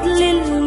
بفضل المولى